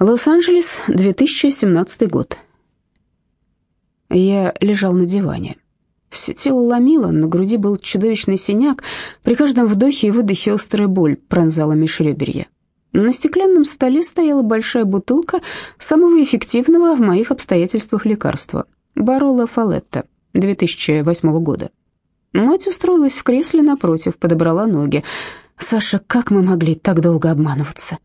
Лос-Анджелес, 2017 год. Я лежал на диване. Все тело ломило, на груди был чудовищный синяк, при каждом вдохе и выдохе острая боль пронзала межреберья. На стеклянном столе стояла большая бутылка самого эффективного в моих обстоятельствах лекарства – Барола Фалетта, 2008 года. Мать устроилась в кресле напротив, подобрала ноги. «Саша, как мы могли так долго обманываться?»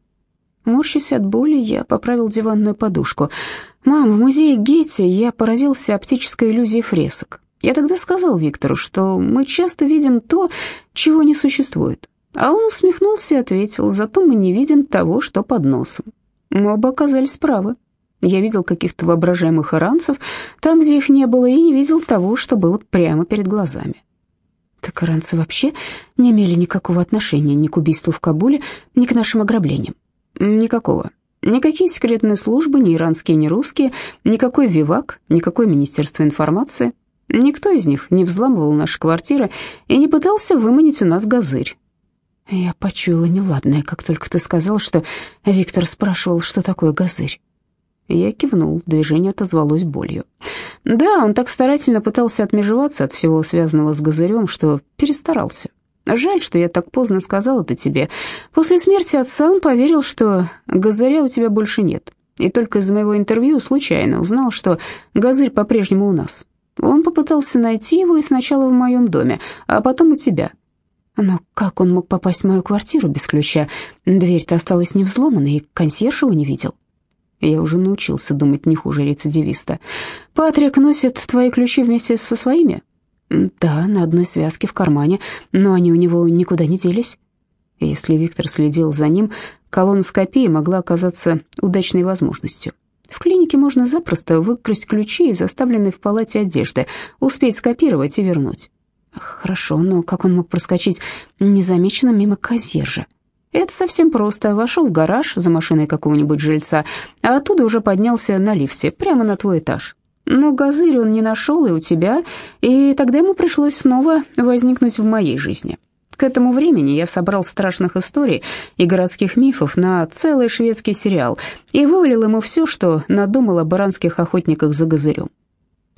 Морщась от боли, я поправил диванную подушку. «Мам, в музее Гетти я поразился оптической иллюзией фресок. Я тогда сказал Виктору, что мы часто видим то, чего не существует. А он усмехнулся и ответил, зато мы не видим того, что под носом. Мы оба оказались правы. Я видел каких-то воображаемых иранцев там, где их не было, и не видел того, что было прямо перед глазами. Так иранцы вообще не имели никакого отношения ни к убийству в Кабуле, ни к нашим ограблениям. Никакого. Никакие секретные службы, ни иранские, ни русские, никакой ВИВАК, никакое Министерство информации. Никто из них не взламывал наши квартиры и не пытался выманить у нас газырь. Я почуяла неладное, как только ты сказал, что Виктор спрашивал, что такое газырь. Я кивнул, движение отозвалось болью. Да, он так старательно пытался отмежеваться от всего связанного с газырем, что перестарался. Жаль, что я так поздно сказал это тебе. После смерти отца он поверил, что газыря у тебя больше нет. И только из моего интервью случайно узнал, что газырь по-прежнему у нас. Он попытался найти его и сначала в моем доме, а потом у тебя. Но как он мог попасть в мою квартиру без ключа? Дверь-то осталась не взломанной, и консьерж его не видел. Я уже научился думать не хуже рецидивиста. Патрик носит твои ключи вместе со своими? Да, на одной связке в кармане, но они у него никуда не делись. Если Виктор следил за ним, колоноскопия могла оказаться удачной возможностью. В клинике можно запросто выкрасть ключи из оставленной в палате одежды, успеть скопировать и вернуть. Хорошо, но как он мог проскочить незамеченным мимо консьержа? Это совсем просто. Вошел в гараж за машиной какого-нибудь жильца, а оттуда уже поднялся на лифте, прямо на твой этаж. Но газырь он не нашел и у тебя, и тогда ему пришлось снова возникнуть в моей жизни. К этому времени я собрал страшных историй и городских мифов на целый шведский сериал и вывалил ему все, что надумал о баранских охотниках за газырем.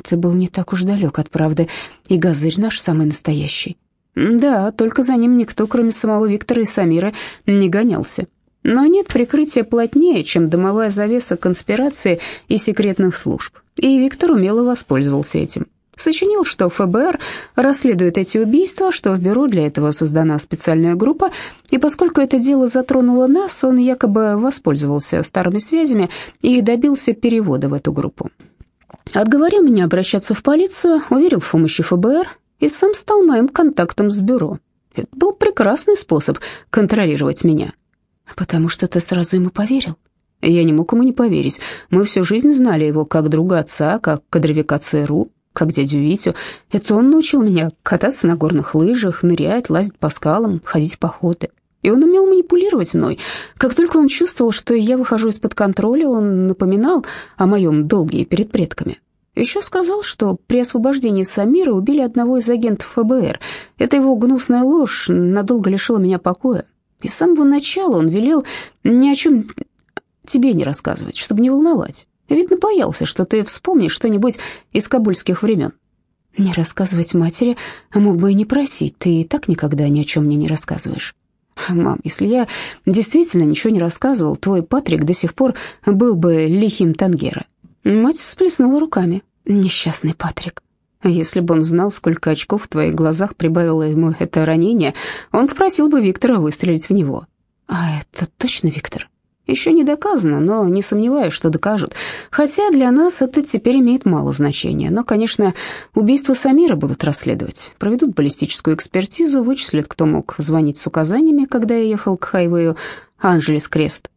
Ты был не так уж далек от правды, и газырь наш самый настоящий. Да, только за ним никто, кроме самого Виктора и Самира, не гонялся. Но нет прикрытия плотнее, чем дымовая завеса конспирации и секретных служб. И Виктор умело воспользовался этим. Сочинил, что ФБР расследует эти убийства, что в бюро для этого создана специальная группа, и поскольку это дело затронуло нас, он якобы воспользовался старыми связями и добился перевода в эту группу. Отговорил меня обращаться в полицию, уверил в помощи ФБР и сам стал моим контактом с бюро. Это был прекрасный способ контролировать меня. Потому что ты сразу ему поверил? Я не мог ему не поверить. Мы всю жизнь знали его как друга отца, как кадровика ЦРУ, как дядю Витю. Это он научил меня кататься на горных лыжах, нырять, лазить по скалам, ходить в походы. И он умел манипулировать мной. Как только он чувствовал, что я выхожу из-под контроля, он напоминал о моем долге перед предками. Еще сказал, что при освобождении Самира убили одного из агентов ФБР. Это его гнусная ложь надолго лишила меня покоя. И с самого начала он велел ни о чем тебе не рассказывать, чтобы не волновать. Видно, боялся, что ты вспомнишь что-нибудь из кабульских времен. Не рассказывать матери, а мог бы и не просить. Ты и так никогда ни о чем мне не рассказываешь. Мам, если я действительно ничего не рассказывал, твой Патрик до сих пор был бы лихим Тангера. Мать всплеснула руками. Несчастный Патрик. Если бы он знал, сколько очков в твоих глазах прибавило ему это ранение, он попросил бы Виктора выстрелить в него. А это точно Виктор? Еще не доказано, но не сомневаюсь, что докажут. Хотя для нас это теперь имеет мало значения. Но, конечно, убийство Самира будут расследовать. Проведут баллистическую экспертизу, вычислят, кто мог звонить с указаниями, когда я ехал к хайвею Анжелес Крест.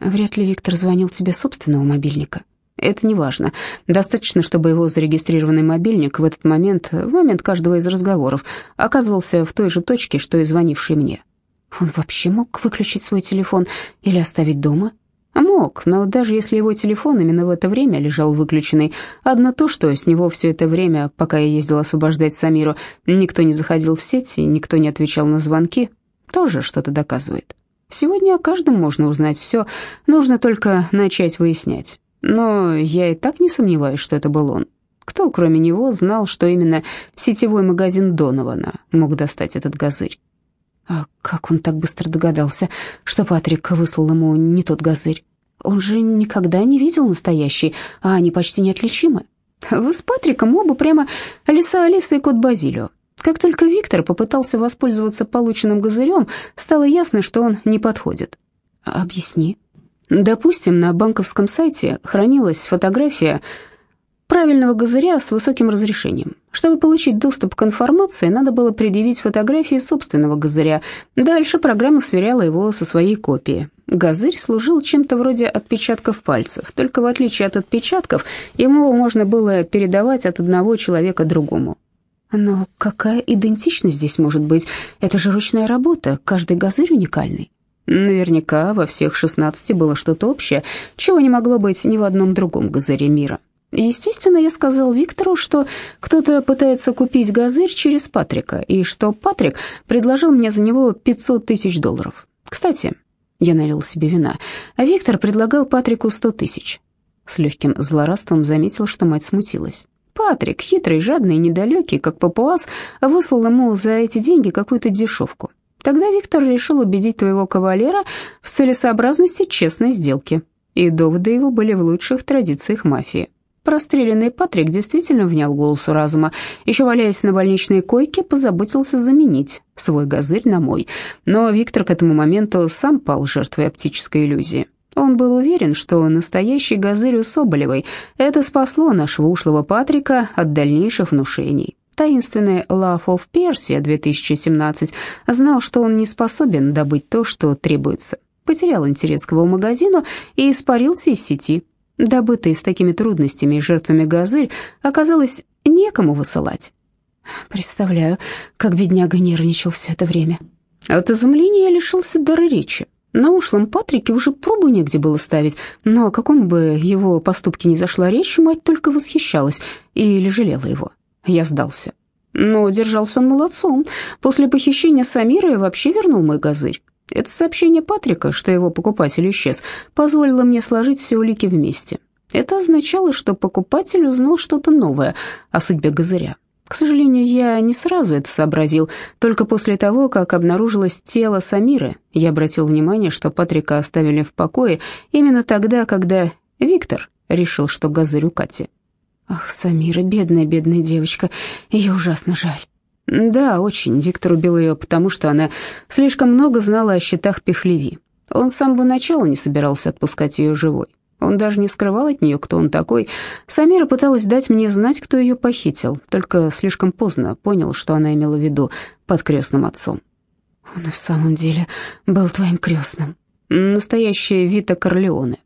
Вряд ли Виктор звонил тебе собственного мобильника. Это не важно. Достаточно, чтобы его зарегистрированный мобильник в этот момент, в момент каждого из разговоров, оказывался в той же точке, что и звонивший мне. Он вообще мог выключить свой телефон или оставить дома? Мог, но даже если его телефон именно в это время лежал выключенный, одно то, что с него все это время, пока я ездил освобождать Самиру, никто не заходил в сеть и никто не отвечал на звонки, тоже что-то доказывает. Сегодня о каждом можно узнать все, нужно только начать выяснять. Но я и так не сомневаюсь, что это был он. Кто, кроме него, знал, что именно сетевой магазин Донована мог достать этот газырь? А как он так быстро догадался, что Патрик выслал ему не тот газырь? Он же никогда не видел настоящий, а они почти неотличимы. Вы с Патриком оба прямо Алиса Алиса и кот Базилио. Как только Виктор попытался воспользоваться полученным газырем, стало ясно, что он не подходит. Объясни. Допустим, на банковском сайте хранилась фотография правильного газыря с высоким разрешением. Чтобы получить доступ к информации, надо было предъявить фотографии собственного газыря. Дальше программа сверяла его со своей копией. Газырь служил чем-то вроде отпечатков пальцев, только в отличие от отпечатков, ему можно было передавать от одного человека другому. Но какая идентичность здесь может быть? Это же ручная работа, каждый газырь уникальный. Наверняка во всех 16 было что-то общее, чего не могло быть ни в одном другом газыре мира. Естественно, я сказал Виктору, что кто-то пытается купить газырь через Патрика, и что Патрик предложил мне за него 500 тысяч долларов. Кстати, я налил себе вина, а Виктор предлагал Патрику 100 тысяч. С легким злорадством заметил, что мать смутилась. Патрик, хитрый, жадный и недалекий, как папуас, выслал ему за эти деньги какую-то дешевку. Тогда Виктор решил убедить твоего кавалера в целесообразности честной сделки. И доводы его были в лучших традициях мафии. Простреленный Патрик действительно внял голосу разума. Еще валяясь на больничной койке, позаботился заменить свой газырь на мой. Но Виктор к этому моменту сам пал жертвой оптической иллюзии. Он был уверен, что настоящий газырь у Соболевой. Это спасло нашего ушлого Патрика от дальнейших внушений. Таинственный Love of Persia 2017 знал, что он не способен добыть то, что требуется. Потерял интерес к его магазину и испарился из сети. Добытый с такими трудностями и жертвами газырь оказалось некому высылать. Представляю, как бедняга нервничал все это время. От изумления я лишился дара речи. На ушлом Патрике уже пробу негде было ставить, но о каком бы его поступке ни зашла речь, мать только восхищалась или жалела его. Я сдался. Но держался он молодцом. После похищения Самира вообще вернул мой газырь. Это сообщение Патрика, что его покупатель исчез, позволило мне сложить все улики вместе. Это означало, что покупатель узнал что-то новое о судьбе газыря. К сожалению, я не сразу это сообразил. Только после того, как обнаружилось тело Самиры, я обратил внимание, что Патрика оставили в покое именно тогда, когда Виктор решил, что газырь у Кати. Ах, Самира, бедная, бедная девочка, ее ужасно жаль. Да, очень. Виктор убил ее, потому что она слишком много знала о счетах Пехлеви. Он с самого начала не собирался отпускать ее живой. Он даже не скрывал от нее, кто он такой. Самира пыталась дать мне знать, кто ее похитил, только слишком поздно понял, что она имела в виду под крестным отцом. Он и в самом деле был твоим крестным. Настоящая Вита Корлеоне.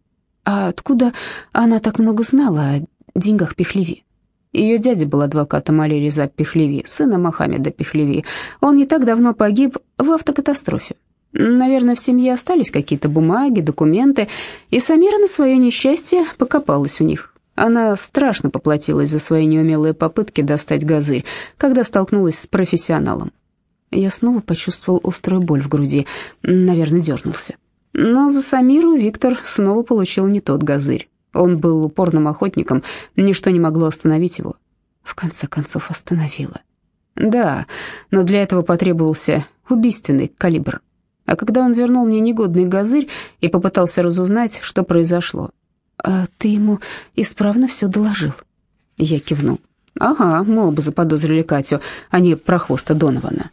А откуда она так много знала о деньгах Пехлеви? Ее дядя был адвокатом Али Реза Пехлеви, сына Мохаммеда Пехлеви. Он не так давно погиб в автокатастрофе. Наверное, в семье остались какие-то бумаги, документы, и Самира на свое несчастье покопалась в них. Она страшно поплатилась за свои неумелые попытки достать газырь, когда столкнулась с профессионалом. Я снова почувствовал острую боль в груди, наверное, дернулся. Но за Самиру Виктор снова получил не тот газырь. Он был упорным охотником, ничто не могло остановить его. В конце концов, остановило. Да, но для этого потребовался убийственный калибр. А когда он вернул мне негодный газырь и попытался разузнать, что произошло. «А ты ему исправно все доложил?» Я кивнул. «Ага, мы оба заподозрили Катю, а не прохвоста Донована».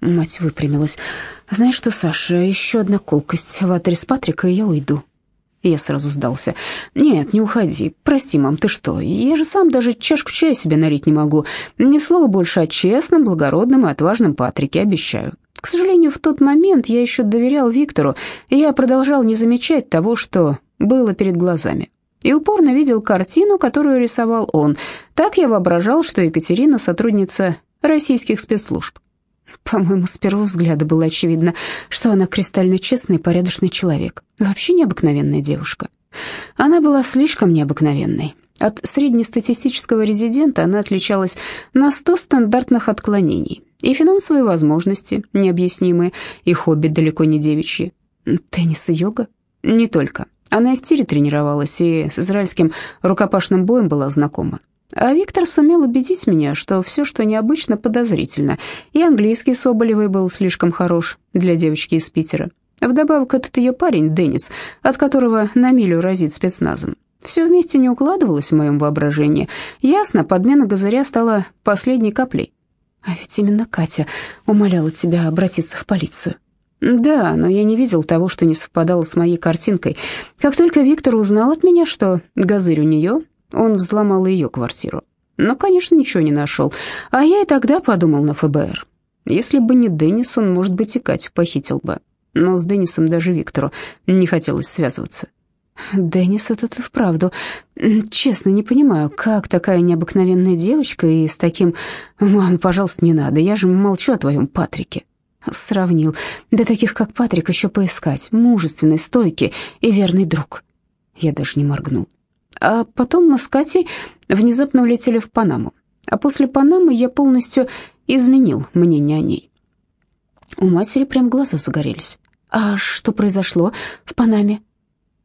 Мать выпрямилась. «Знаешь что, Саша, еще одна колкость в адрес Патрика, и я уйду». Я сразу сдался. «Нет, не уходи. Прости, мам, ты что? Я же сам даже чашку чая себе налить не могу. Ни слова больше о честном, благородном и отважном Патрике, обещаю. К сожалению, в тот момент я еще доверял Виктору, и я продолжал не замечать того, что было перед глазами. И упорно видел картину, которую рисовал он. Так я воображал, что Екатерина сотрудница российских спецслужб. По-моему, с первого взгляда было очевидно, что она кристально честный и порядочный человек. Вообще необыкновенная девушка. Она была слишком необыкновенной. От среднестатистического резидента она отличалась на сто стандартных отклонений. И финансовые возможности необъяснимые, и хобби далеко не девичьи. Теннис и йога? Не только. Она и в тире тренировалась, и с израильским рукопашным боем была знакома. А Виктор сумел убедить меня, что все, что необычно, подозрительно. И английский Соболевой был слишком хорош для девочки из Питера. Вдобавок этот ее парень, Деннис, от которого на милю разит спецназом. Все вместе не укладывалось в моем воображении. Ясно, подмена Газаря стала последней каплей. А ведь именно Катя умоляла тебя обратиться в полицию. Да, но я не видел того, что не совпадало с моей картинкой. Как только Виктор узнал от меня, что Газырь у нее, он взломал ее квартиру. Но, конечно, ничего не нашел. А я и тогда подумал на ФБР. Если бы не Деннис, он, может быть, и Катю похитил бы. Но с Деннисом даже Виктору не хотелось связываться. Деннис, это ты вправду. Честно, не понимаю, как такая необыкновенная девочка и с таким... Мам, пожалуйста, не надо, я же молчу о твоем Патрике. Сравнил. Да таких, как Патрик, еще поискать. Мужественный, стойкий и верный друг. Я даже не моргнул. А потом мы с Катей внезапно улетели в Панаму. А после Панамы я полностью изменил мнение о ней. У матери прям глаза загорелись. А что произошло в Панаме?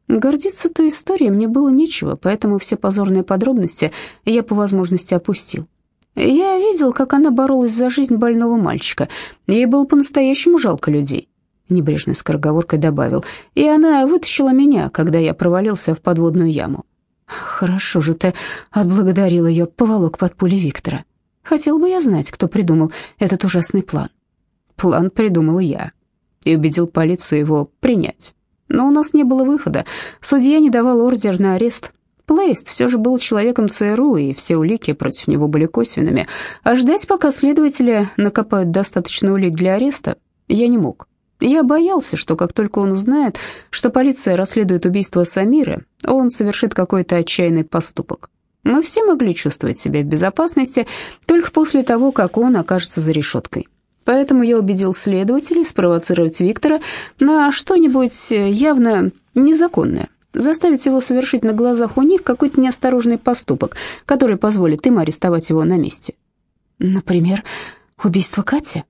Гордиться той историей мне было нечего, поэтому все позорные подробности я по возможности опустил. Я видел, как она боролась за жизнь больного мальчика. Ей было по-настоящему жалко людей. Небрежной скороговоркой добавил. И она вытащила меня, когда я провалился в подводную яму. Хорошо же ты отблагодарил ее, поволок под пули Виктора. Хотел бы я знать, кто придумал этот ужасный план. План придумал я и убедил полицию его принять. Но у нас не было выхода. Судья не давал ордер на арест. Плейст все же был человеком ЦРУ, и все улики против него были косвенными. А ждать, пока следователи накопают достаточно улик для ареста, я не мог. Я боялся, что как только он узнает, что полиция расследует убийство Самиры, он совершит какой-то отчаянный поступок. Мы все могли чувствовать себя в безопасности только после того, как он окажется за решеткой. Поэтому я убедил следователей спровоцировать Виктора на что-нибудь явно незаконное, заставить его совершить на глазах у них какой-то неосторожный поступок, который позволит им арестовать его на месте. Например, убийство Кати?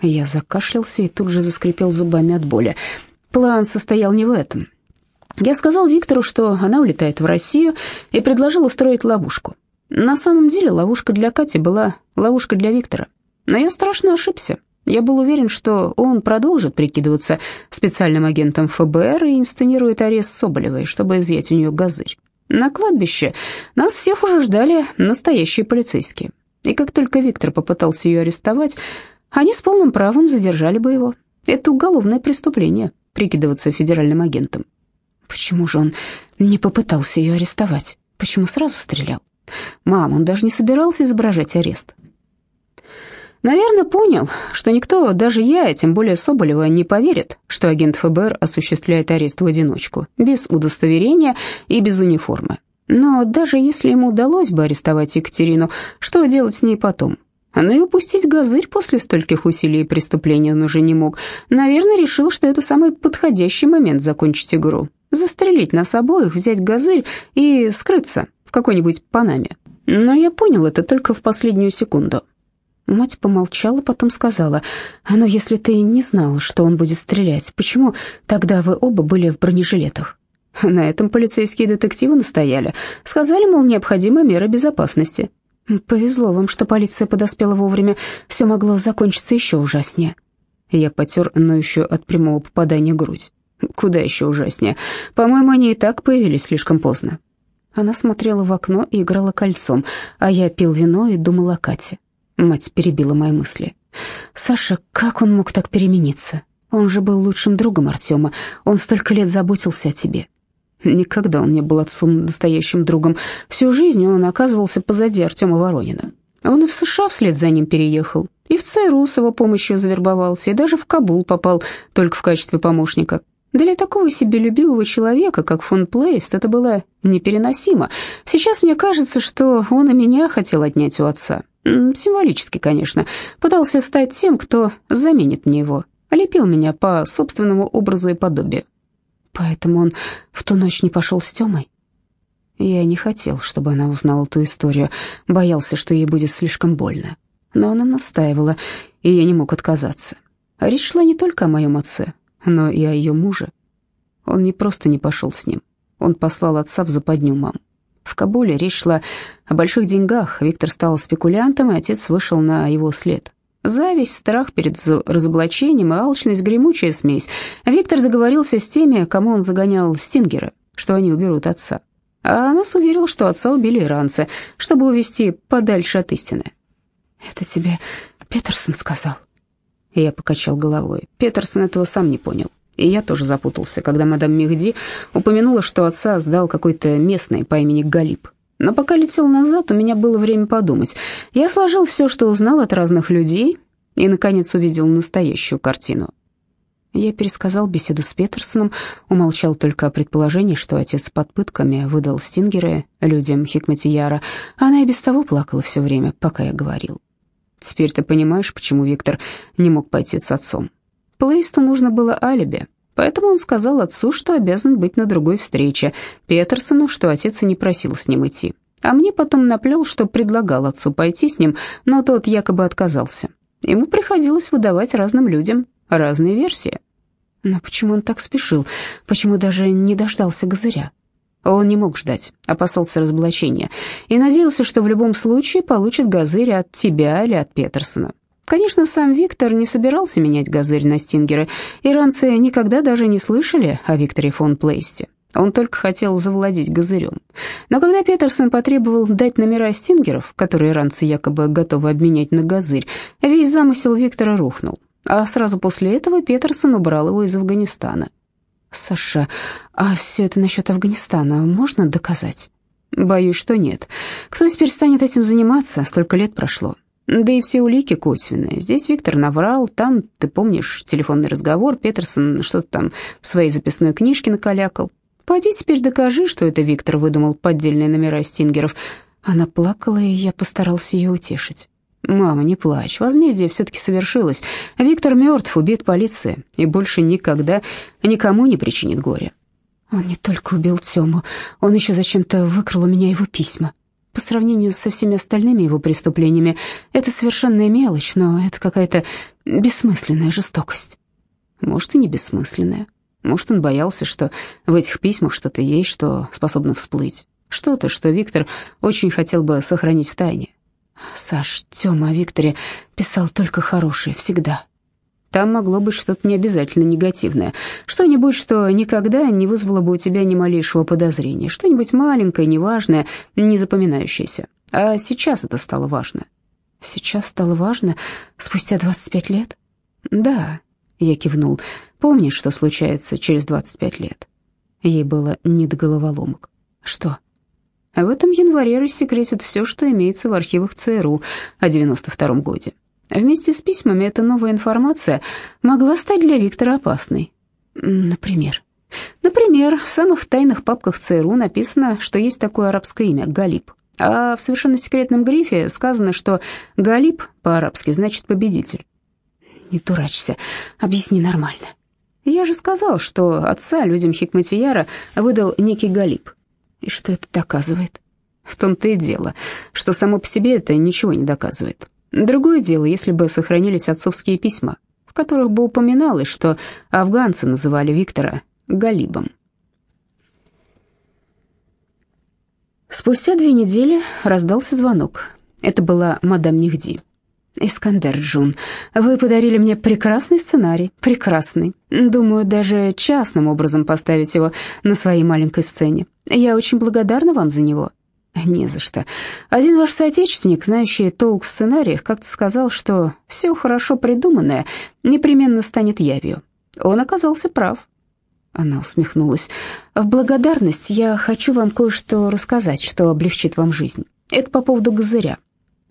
Я закашлялся и тут же заскрипел зубами от боли. План состоял не в этом. Я сказал Виктору, что она улетает в Россию, и предложил устроить ловушку. На самом деле ловушка для Кати была ловушка для Виктора. Но я страшно ошибся. Я был уверен, что он продолжит прикидываться специальным агентом ФБР и инсценирует арест Соболевой, чтобы изъять у нее газырь. На кладбище нас всех уже ждали настоящие полицейские. И как только Виктор попытался ее арестовать, они с полным правом задержали бы его. Это уголовное преступление — прикидываться федеральным агентом. Почему же он не попытался ее арестовать? Почему сразу стрелял? Мам, он даже не собирался изображать арест. Наверное, понял, что никто, даже я, тем более Соболева, не поверит, что агент ФБР осуществляет арест в одиночку, без удостоверения и без униформы. Но даже если ему удалось бы арестовать Екатерину, что делать с ней потом? Но и упустить газырь после стольких усилий и преступлений он уже не мог. Наверное, решил, что это самый подходящий момент закончить игру. Застрелить нас обоих, взять газырь и скрыться в какой-нибудь Панаме. Но я понял это только в последнюю секунду. Мать помолчала, потом сказала, «Но если ты не знал, что он будет стрелять, почему тогда вы оба были в бронежилетах?» На этом полицейские детективы настояли. Сказали, мол, необходимы меры безопасности. «Повезло вам, что полиция подоспела вовремя. Все могло закончиться еще ужаснее». Я потер ноющую от прямого попадания грудь. «Куда еще ужаснее? По-моему, они и так появились слишком поздно». Она смотрела в окно и играла кольцом, а я пил вино и думал о Кате. Мать перебила мои мысли. «Саша, как он мог так перемениться? Он же был лучшим другом Артема. Он столько лет заботился о тебе». Никогда он не был отцом настоящим другом. Всю жизнь он оказывался позади Артема Воронина. Он и в США вслед за ним переехал, и в ЦРУ с его помощью завербовался, и даже в Кабул попал только в качестве помощника. Для такого себелюбивого человека, как фон Плейст, это было непереносимо. Сейчас мне кажется, что он и меня хотел отнять у отца. Символически, конечно. Пытался стать тем, кто заменит мне его. Лепил меня по собственному образу и подобию. Поэтому он в ту ночь не пошел с Тёмой? Я не хотел, чтобы она узнала ту историю. Боялся, что ей будет слишком больно. Но она настаивала, и я не мог отказаться. Речь шла не только о моем отце. но и о ее муже. Он не просто не пошел с ним, он послал отца в западню мам. В Кабуле речь шла о больших деньгах. Виктор стал спекулянтом, и отец вышел на его след. Зависть, страх перед разоблачением и алчность — гремучая смесь. Виктор договорился с теми, кому он загонял стингеры, что они уберут отца. А нас уверил, что отца убили иранцы, чтобы увести подальше от истины. «Это тебе Петерсон сказал?» Я покачал головой. Петерсон этого сам не понял. И я тоже запутался, когда мадам Мехди упомянула, что отца сдал какой-то местный по имени Галиб. Но пока летел назад, у меня было время подумать. Я сложил все, что узнал от разных людей, и, наконец, увидел настоящую картину. Я пересказал беседу с Петерсоном, умолчал только о предположении, что отец под пытками выдал стингеры людям Хикматияра. Она и без того плакала все время, пока я говорил. Теперь ты понимаешь, почему Виктор не мог пойти с отцом. Плейсту нужно было алиби, поэтому он сказал отцу, что обязан быть на другой встрече, Петерсону, что отец и не просил с ним идти. А мне потом наплел, что предлагал отцу пойти с ним, но тот якобы отказался. Ему приходилось выдавать разным людям разные версии. Но почему он так спешил? Почему даже не дождался Газыря? Он не мог ждать, опасался разоблачения и надеялся, что в любом случае получит Газырь от тебя или от Петерсона. Конечно, сам Виктор не собирался менять газырь на стингеры. Иранцы никогда даже не слышали о Викторе фон Плейсте. Он только хотел завладеть газырем. Но когда Петерсон потребовал дать номера стингеров, которые иранцы якобы готовы обменять на газырь, весь замысел Виктора рухнул. А сразу после этого Петерсон убрал его из Афганистана. «Саша, а все это насчет Афганистана можно доказать?» «Боюсь, что нет. Кто теперь станет этим заниматься? Столько лет прошло. Да и все улики косвенные. Здесь Виктор наврал, там, ты помнишь, телефонный разговор, Петерсон что-то там в своей записной книжке накалякал. Пойди теперь докажи, что это Виктор выдумал поддельные номера стингеров. Она плакала, и я постарался ее утешить. «Мама, не плачь, возмездие все-таки совершилось. Виктор мертв, убит полицией, и больше никогда никому не причинит горя». Он не только убил Тему, он еще зачем-то выкрал у меня его письма. По сравнению со всеми остальными его преступлениями, это совершенная мелочь, но это какая-то бессмысленная жестокость. Может, и не бессмысленная. Может, он боялся, что в этих письмах что-то есть, что способно всплыть. Что-то, что Виктор очень хотел бы сохранить в тайне. Саш, Тёма о Викторе писал только хорошее, всегда. Там могло быть что-то необязательно негативное, что-нибудь, что никогда не вызвало бы у тебя ни малейшего подозрения, что-нибудь маленькое, неважное, не запоминающееся. А сейчас это стало важно. Сейчас стало важно? Спустя 25 лет? Да, я кивнул. Помнишь, что случается через 25 лет? Ей было не до головоломок. Что? В этом январе рассекретят все, что имеется в архивах ЦРУ о 92-м годе. Вместе с письмами эта новая информация могла стать для Виктора опасной. Например, например, в самых тайных папках ЦРУ написано, что есть такое арабское имя Галиб. А в совершенно секретном грифе сказано, что Галиб по-арабски значит победитель. Не дурачься, объясни нормально. Я же сказал, что отца людям Хикматияра выдал некий Галиб. И что это доказывает? В том-то и дело, что само по себе это ничего не доказывает. Другое дело, если бы сохранились отцовские письма, в которых бы упоминалось, что афганцы называли Виктора Галибом. Спустя две недели раздался звонок. Это была мадам Мехди. «Искандер Джун, вы подарили мне прекрасный сценарий, прекрасный. Думаю, даже частным образом поставить его на своей маленькой сцене. Я очень благодарна вам за него. «Не за что. Один ваш соотечественник, знающий толк в сценариях, как-то сказал, что все хорошо придуманное непременно станет явью. Он оказался прав». Она усмехнулась. «В благодарность я хочу вам кое-что рассказать, что облегчит вам жизнь. Это по поводу газыря».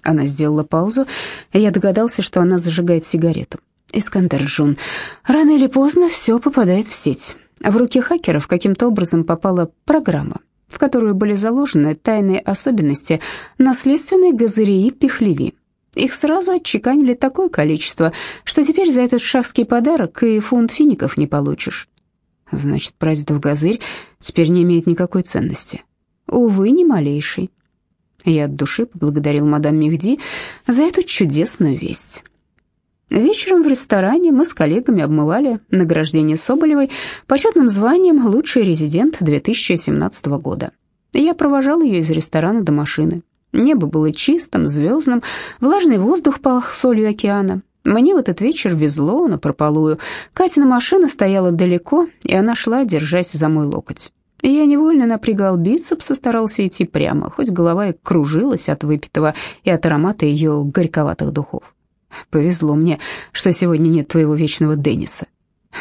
Она сделала паузу, и я догадался, что она зажигает сигарету. «Искандер Джун, рано или поздно все попадает в сеть. В руки хакеров каким-то образом попала программа, в которую были заложены тайные особенности наследственной газырии Пехлеви. Их сразу отчеканили такое количество, что теперь за этот шахский подарок и фунт фиников не получишь. Значит, прадедов газырь теперь не имеет никакой ценности. Увы, ни малейшей. Я от души поблагодарил мадам Мехди за эту чудесную весть. Вечером в ресторане мы с коллегами обмывали награждение Соболевой почетным званием «Лучший резидент 2017 года». Я провожал ее из ресторана до машины. Небо было чистым, звездным, влажный воздух пах солью океана. Мне в этот вечер везло напропалую. Катина машина стояла далеко, и она шла, держась за мой локоть. Я невольно напрягал бицепс и старался идти прямо, хоть голова и кружилась от выпитого и от аромата ее горьковатых духов. Повезло мне, что сегодня нет твоего вечного Денниса.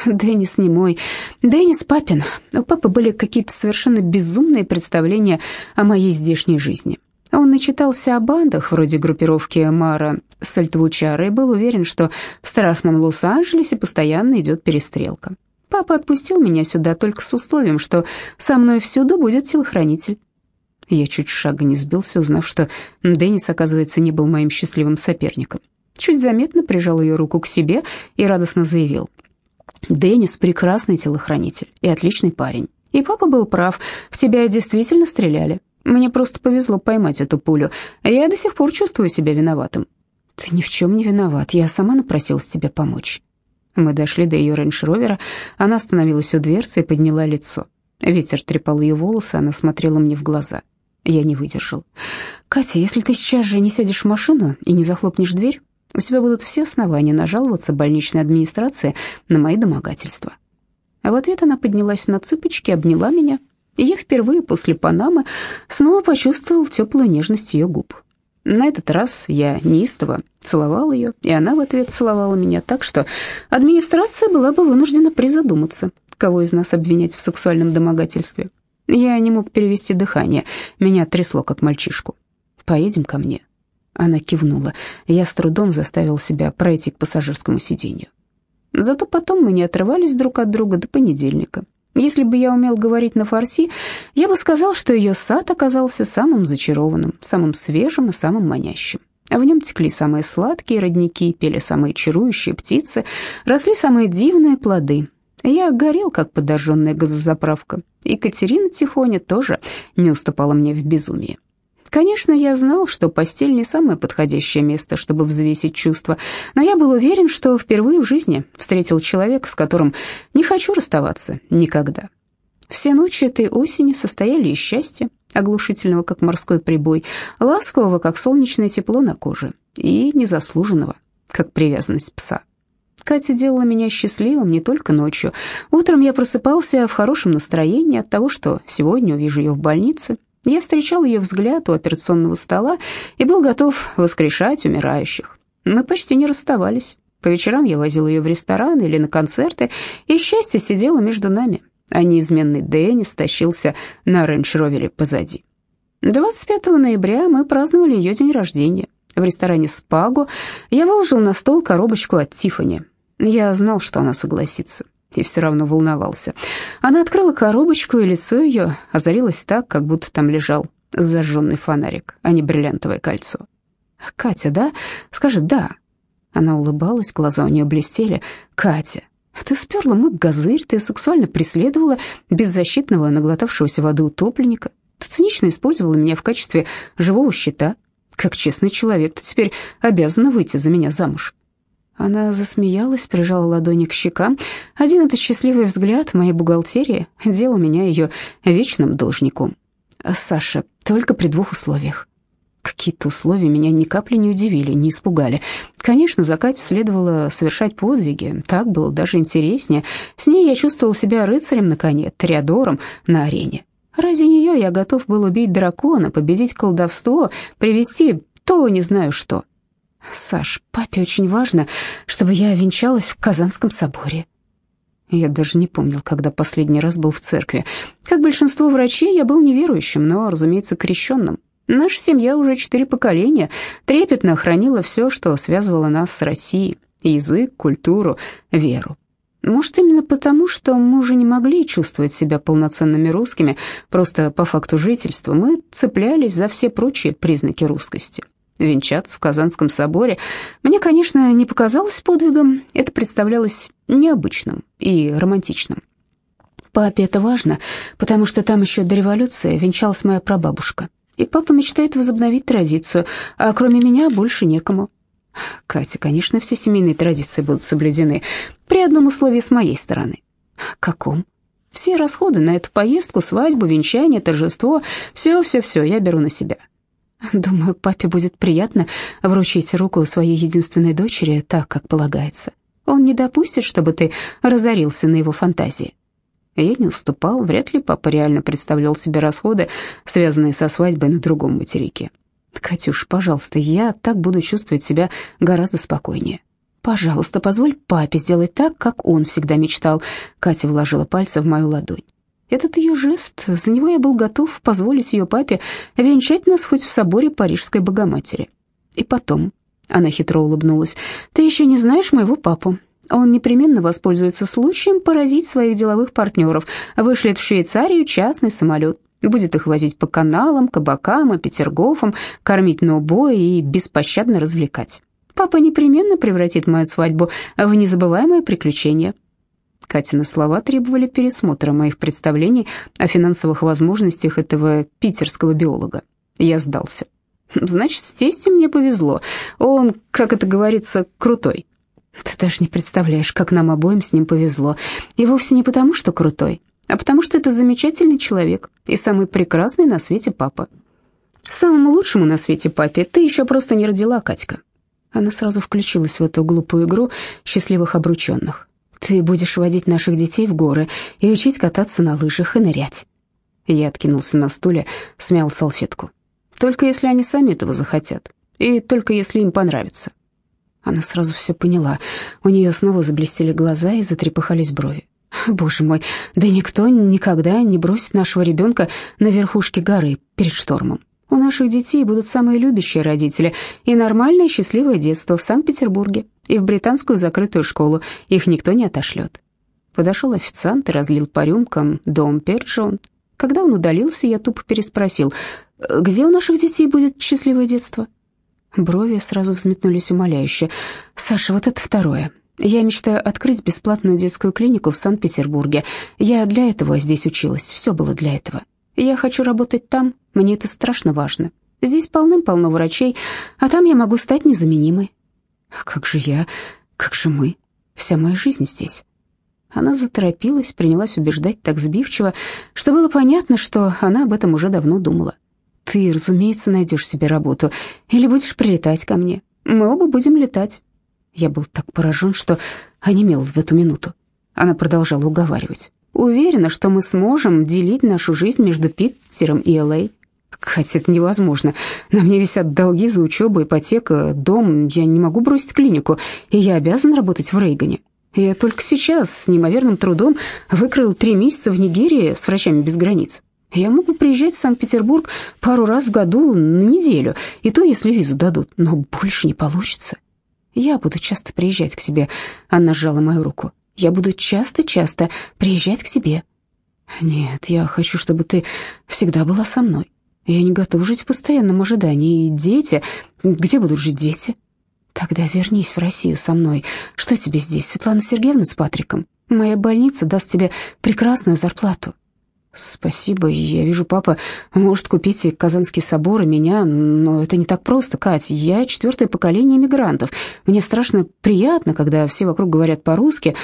Деннис не мой, Деннис папин. У папы были какие-то совершенно безумные представления о моей здешней жизни. Он начитался о бандах, вроде группировки Мара Сальтвучара, и был уверен, что в страшном Лос-Анджелесе постоянно идет перестрелка. Папа отпустил меня сюда только с условием, что со мной всюду будет телохранитель. Я чуть шага не сбился, узнав, что Деннис, оказывается, не был моим счастливым соперником чуть заметно прижал ее руку к себе и радостно заявил. «Деннис — прекрасный телохранитель и отличный парень. И папа был прав, в тебя действительно стреляли. Мне просто повезло поймать эту пулю, я до сих пор чувствую себя виноватым». «Ты ни в чем не виноват, я сама напросилась тебе помочь». Мы дошли до ее рейндж-ровера, она остановилась у дверцы и подняла лицо. Ветер трепал ее волосы, она смотрела мне в глаза. Я не выдержал. «Катя, если ты сейчас же не сядешь в машину и не захлопнешь дверь, у тебя будут все основания нажаловаться больничной администрации на мои домогательства». А в ответ она поднялась на цыпочки, обняла меня, и я впервые после Панамы снова почувствовал теплую нежность ее губ. На этот раз я неистово целовал ее, и она в ответ целовала меня так, что администрация была бы вынуждена призадуматься, кого из нас обвинять в сексуальном домогательстве. Я не мог перевести дыхание, меня трясло, как мальчишку. «Поедем ко мне», она кивнула. Я с трудом заставил себя пройти к пассажирскому сиденью. Зато потом мы не отрывались друг от друга до понедельника. Если бы я умел говорить на фарси, я бы сказал, что ее сад оказался самым зачарованным, самым свежим и самым манящим. В нем текли самые сладкие родники, пели самые чарующие птицы, росли самые дивные плоды. Я горел, как подожженная газозаправка. И Катерина Тихоня тоже не уступала мне в безумии. Конечно, я знал, что постель не самое подходящее место, чтобы взвесить чувства, но я был уверен, что впервые в жизни встретил человека, с которым не хочу расставаться никогда. Все ночи этой осени состояли из счастья, оглушительного, как морской прибой, ласкового, как солнечное тепло на коже, и незаслуженного, как привязанность пса. Катя делала меня счастливым не только ночью. Утром я просыпался в хорошем настроении от того, что сегодня увижу ее в больнице, я встречал ее взгляд у операционного стола и был готов воскрешать умирающих. Мы почти не расставались. По вечерам я возил ее в ресторан или на концерты, и счастье сидело между нами, а неизменный Деннис тащился на рейндж-ровере позади. 25 ноября мы праздновали ее день рождения. В ресторане «Спаго» я выложил на стол коробочку от Тиффани. Я знал, что она согласится и все равно волновался. Она открыла коробочку, и лицо ее озарилось так, как будто там лежал зажженный фонарик, а не бриллиантовое кольцо. «Катя, да? Скажи «да». Она улыбалась, глаза у нее блестели. «Катя, ты сперла мой газырь, ты сексуально преследовала беззащитного, наглотавшегося воды утопленника. Ты цинично использовала меня в качестве живого щита. Как честный человек, ты теперь обязана выйти за меня замуж. Она засмеялась, прижала ладони к щекам. Один этот счастливый взгляд моей бухгалтерии делал меня ее вечным должником. «Саша, только при двух условиях». Какие-то условия меня ни капли не удивили, не испугали. Конечно, за Катю следовало совершать подвиги, так было даже интереснее. С ней я чувствовал себя рыцарем на коне, триадором на арене. Ради нее я готов был убить дракона, победить колдовство, привести то не знаю что. Саш, папе очень важно, чтобы я венчалась в Казанском соборе. Я даже не помнил, когда последний раз был в церкви. Как большинство врачей, я был неверующим, но, разумеется, крещенным. Наша семья уже четыре поколения трепетно хранила все, что связывало нас с Россией. Язык, культуру, веру. Может, именно потому, что мы уже не могли чувствовать себя полноценными русскими, просто по факту жительства мы цеплялись за все прочие признаки русскости венчаться в Казанском соборе, мне, конечно, не показалось подвигом, это представлялось необычным и романтичным. Папе это важно, потому что там еще до революции венчалась моя прабабушка, и папа мечтает возобновить традицию, а кроме меня больше некому. Катя, конечно, все семейные традиции будут соблюдены, при одном условии с моей стороны. Каком? Все расходы на эту поездку, свадьбу, венчание, торжество, все-все-все я беру на себя. Думаю, папе будет приятно вручить руку своей единственной дочери так, как полагается. Он не допустит, чтобы ты разорился на его фантазии. Я не уступал, вряд ли папа реально представлял себе расходы, связанные со свадьбой на другом материке. Катюш, пожалуйста, я так буду чувствовать себя гораздо спокойнее. Пожалуйста, позволь папе сделать так, как он всегда мечтал. Катя вложила пальцы в мою ладонь. Этот ее жест, за него я был готов позволить ее папе венчать нас хоть в соборе Парижской Богоматери. И потом, она хитро улыбнулась, ты еще не знаешь моего папу. Он непременно воспользуется случаем поразить своих деловых партнеров, вышлет в Швейцарию частный самолет, будет их возить по каналам, кабакам и петергофам, кормить на убой и беспощадно развлекать. Папа непременно превратит мою свадьбу в незабываемое приключение. Катины слова требовали пересмотра моих представлений о финансовых возможностях этого питерского биолога. Я сдался. Значит, с тестем мне повезло. Он, как это говорится, крутой. Ты даже не представляешь, как нам обоим с ним повезло. И вовсе не потому, что крутой, а потому что это замечательный человек и самый прекрасный на свете папа. Самому лучшему на свете папе ты еще просто не родила, Катька. Она сразу включилась в эту глупую игру счастливых обрученных. Ты будешь водить наших детей в горы и учить кататься на лыжах и нырять. Я откинулся на стуле, смял салфетку. Только если они сами этого захотят, и только если им понравится. Она сразу все поняла. У нее снова заблестели глаза и затрепыхались брови. Боже мой, да никто никогда не бросит нашего ребенка на верхушке горы перед штормом. У наших детей будут самые любящие родители и нормальное счастливое детство в Санкт-Петербурге и в британскую закрытую школу. Их никто не отошлет. Подошел официант и разлил по рюмкам дом Перджон. Когда он удалился, я тупо переспросил, «Где у наших детей будет счастливое детство?» Брови сразу взметнулись умоляюще. «Саша, вот это второе. Я мечтаю открыть бесплатную детскую клинику в Санкт-Петербурге. Я для этого здесь училась, все было для этого. Я хочу работать там, мне это страшно важно. Здесь полным-полно врачей, а там я могу стать незаменимой». «А «Как же я? Как же мы? Вся моя жизнь здесь». Она заторопилась, принялась убеждать так сбивчиво, что было понятно, что она об этом уже давно думала. Ты, разумеется, найдешь себе работу или будешь прилетать ко мне. Мы оба будем летать. Я был так поражен, что онемел в эту минуту. Она продолжала уговаривать. Уверена, что мы сможем делить нашу жизнь между Питером и Л.А. Хотя это невозможно. На мне висят долги за учебу, ипотека, дом. Я не могу бросить клинику, и я обязан работать в Рейгане. Я только сейчас с неимоверным трудом выкроил три месяца в Нигерии с врачами без границ. Я могу приезжать в Санкт-Петербург пару раз в году на неделю, и то, если визу дадут, но больше не получится. Я буду часто приезжать к тебе. Она сжала мою руку. Я буду часто-часто приезжать к тебе. Нет, я хочу, чтобы ты всегда была со мной. Я не готова жить в постоянном ожидании. И дети... Где будут жить дети? Тогда вернись в Россию со мной. Что тебе здесь, Светлана Сергеевна с Патриком? Моя больница даст тебе прекрасную зарплату. «Спасибо. Я вижу, папа может купить и Казанский собор, и меня, но это не так просто, Кать. Я четвертое поколение мигрантов. Мне страшно приятно, когда все вокруг говорят по-русски,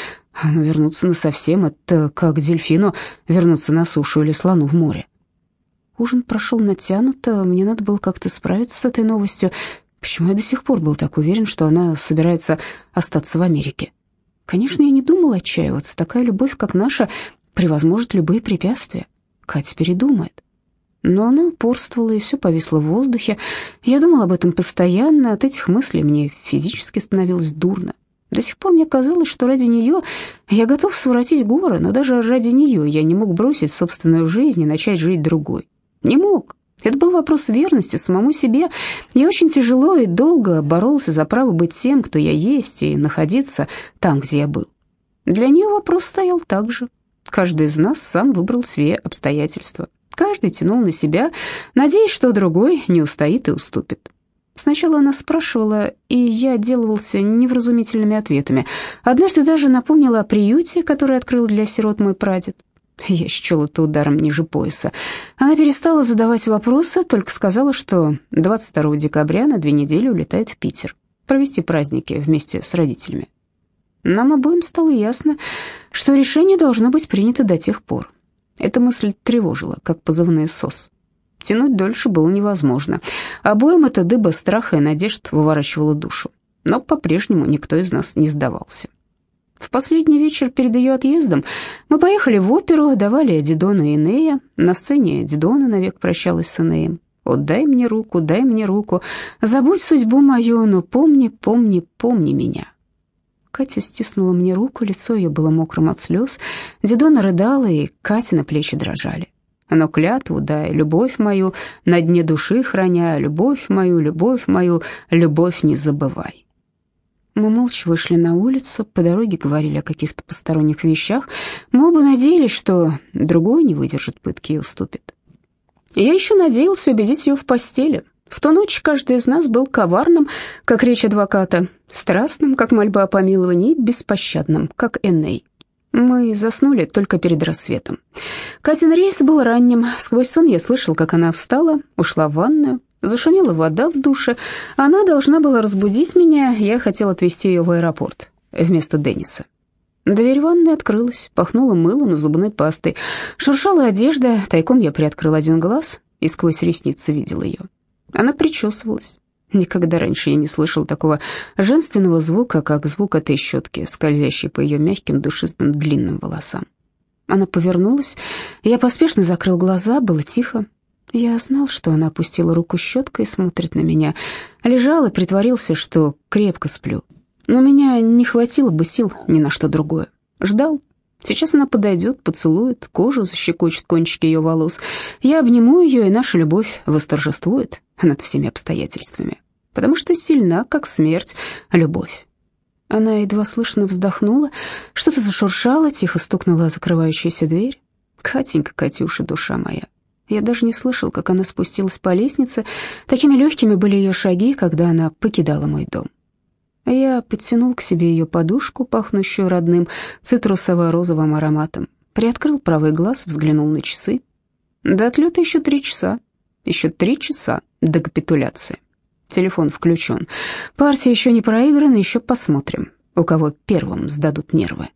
но вернуться насовсем — это как дельфину вернуться на сушу или слону в море». Ужин прошел натянуто, мне надо было как-то справиться с этой новостью. Почему я до сих пор был так уверен, что она собирается остаться в Америке? Конечно, я не думал отчаиваться. Такая любовь, как наша, превозможет любые препятствия. Катя передумает. Но она упорствовала, и все повисло в воздухе. Я думал об этом постоянно, от этих мыслей мне физически становилось дурно. До сих пор мне казалось, что ради нее я готов своротить горы, но даже ради нее я не мог бросить собственную жизнь и начать жить другой. Не мог. Это был вопрос верности самому себе. Я очень тяжело и долго боролся за право быть тем, кто я есть, и находиться там, где я был. Для нее вопрос стоял так же. Каждый из нас сам выбрал себе обстоятельства. Каждый тянул на себя, надеясь, что другой не устоит и уступит. Сначала она спрашивала, и я отделывался невразумительными ответами. Однажды даже напомнила о приюте, который открыл для сирот мой прадед. Я счел это ударом ниже пояса. Она перестала задавать вопросы, только сказала, что 22 декабря на две недели улетает в Питер. провести праздники вместе с родителями. Нам обоим стало ясно, что решение должно быть принято до тех пор. Эта мысль тревожила, как позывные СОС. Тянуть дольше было невозможно. Обоим эта дыба страха и надежд выворачивала душу. Но по-прежнему никто из нас не сдавался. В последний вечер перед ее отъездом мы поехали в оперу, давали Дидону и Нея. На сцене Дидона навек прощалась с Энеем. «О, дай мне руку, дай мне руку, забудь судьбу мою, но помни, помни, помни меня». Катя стиснула мне руку, лицо ее было мокрым от слез. Дидона рыдала, и Катя на плечи дрожали. Но клятву дай, любовь мою, на дне души храня, любовь мою, любовь мою, любовь не забывай. Мы молча вышли на улицу, по дороге говорили о каких-то посторонних вещах. Мы оба надеялись, что другой не выдержит пытки и уступит. Я еще надеялся убедить ее в постели. В ту ночь каждый из нас был коварным, как речь адвоката, страстным, как мольба о помиловании, беспощадным, как Эней. Мы заснули только перед рассветом. Катин рейс был ранним. Сквозь сон я слышал, как она встала, ушла в ванную. Зашумела вода в душе. Она должна была разбудить меня. Я хотел отвезти ее в аэропорт вместо Денниса. Дверь ванной открылась, пахнула мылом и зубной пастой. Шуршала одежда, тайком я приоткрыл один глаз и сквозь ресницы видел ее. Она причесывалась. Никогда раньше я не слышал такого женственного звука, как звук этой щетки, скользящей по ее мягким, душистым, длинным волосам. Она повернулась, я поспешно закрыл глаза, было тихо. Я знал, что она опустила руку щеткой и смотрит на меня. Лежал и притворился, что крепко сплю. Но меня не хватило бы сил ни на что другое. Ждал. Сейчас она подойдет, поцелует, кожу защекочет кончики ее волос. Я обниму ее, и наша любовь восторжествует над всеми обстоятельствами. Потому что сильна, как смерть, любовь. Она едва слышно вздохнула, что-то зашуршало, тихо стукнула закрывающаяся дверь. Катенька, Катюша, душа моя. Я даже не слышал, как она спустилась по лестнице. Такими легкими были ее шаги, когда она покидала мой дом. Я подтянул к себе ее подушку, пахнущую родным цитрусово-розовым ароматом. Приоткрыл правый глаз, взглянул на часы. До отлета еще три часа. Еще три часа до капитуляции. Телефон включен. Партия еще не проиграна, еще посмотрим, у кого первым сдадут нервы.